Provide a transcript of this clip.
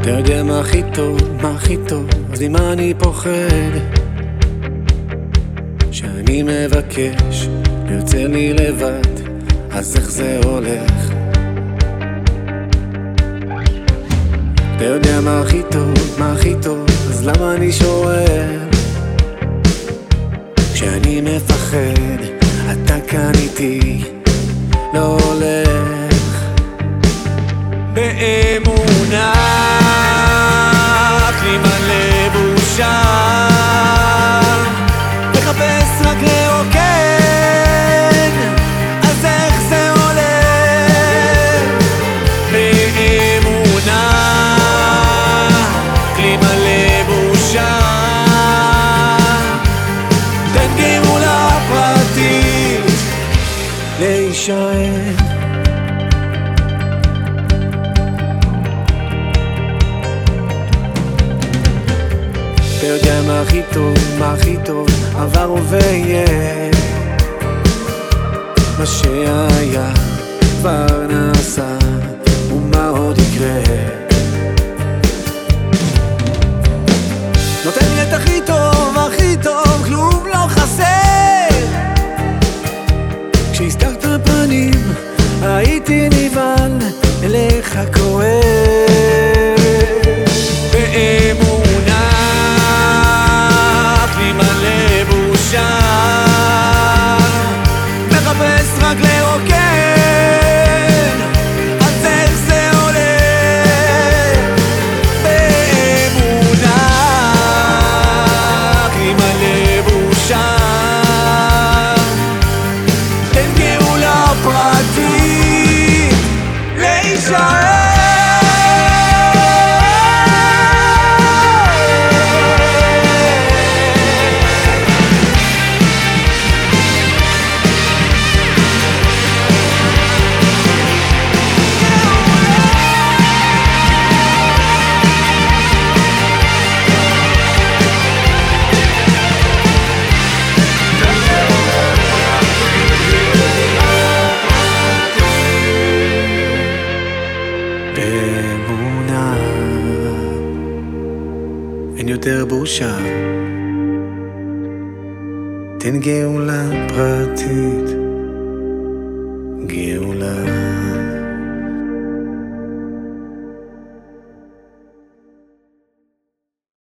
אתה יודע מה הכי טוב, מה הכי טוב, אז ממה אני פוחד? שאני מבקש, יוצא לי לבד, אז איך זה הולך? אתה יודע מה הכי טוב, מה הכי טוב, אז למה אני שואל? כשאני מפחד, אתה כאן איתי, לא הולך באמונה, מחפש רק לרוקן, אז איך זה הולך? באמונה, כלי מלא בושה, תן גאולה פרטית להישען יודע מה הכי טוב, מה הכי טוב, עבר ויהיה מה שהיה כבר נעשה, ומה עוד יקרה? נותן לי את הכי טוב, הכי טוב, כלום לא חסר כשהסתרת פנים, הייתי נבהל, מחפש רק אין יותר בושה. תן גאולה פרטית. גאולה